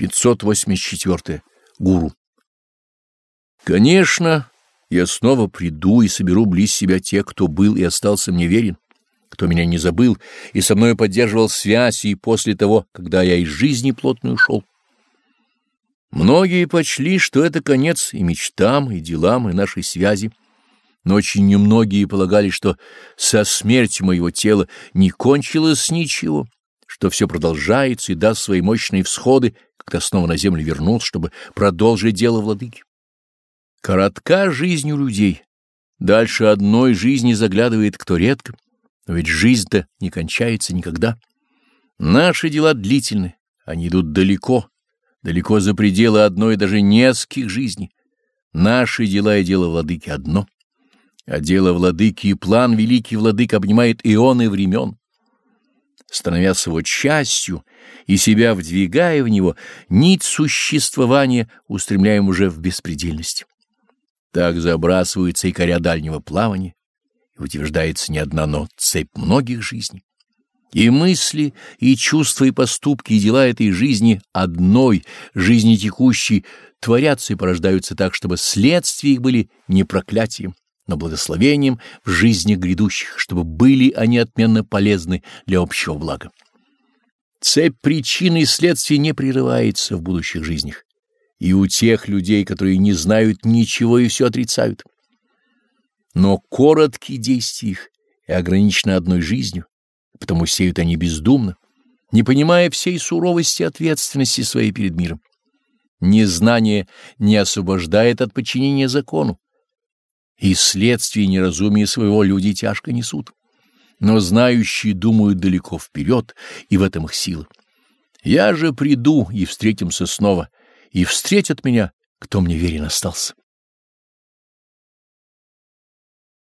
584. Гуру. Конечно, я снова приду и соберу близ себя тех, кто был и остался мне верен, кто меня не забыл и со мной поддерживал связь и после того, когда я из жизни плотно ушел. Многие почли, что это конец и мечтам, и делам, и нашей связи, но очень немногие полагали, что со смертью моего тела не кончилось ничего, что все продолжается и даст свои мощные всходы, когда снова на землю вернусь, чтобы продолжить дело владыки. Коротка жизнь у людей. Дальше одной жизни заглядывает кто редко, но ведь жизнь-то не кончается никогда. Наши дела длительны, они идут далеко, далеко за пределы одной даже нескольких жизней. Наши дела и дело владыки одно, а дело владыки и план великий владык обнимает ионы времен. Становясь его частью и себя вдвигая в него, нить существования устремляем уже в беспредельность. Так забрасывается и коря дальнего плавания, и утверждается не одна, но цепь многих жизней. И мысли, и чувства, и поступки, и дела этой жизни одной, жизни текущей, творятся и порождаются так, чтобы следствия их были не проклятием, но благословением в жизни грядущих, чтобы были они отменно полезны для общего блага. Цепь причин и следствий не прерывается в будущих жизнях, и у тех людей, которые не знают ничего и все отрицают. Но короткие действия их и ограничены одной жизнью, потому сеют они бездумно, не понимая всей суровости ответственности своей перед миром. Незнание не освобождает от подчинения закону, и следствие неразумия своего люди тяжко несут. Но знающие думают далеко вперед, и в этом их сила. Я же приду, и встретимся снова, и встретят меня, кто мне верен остался.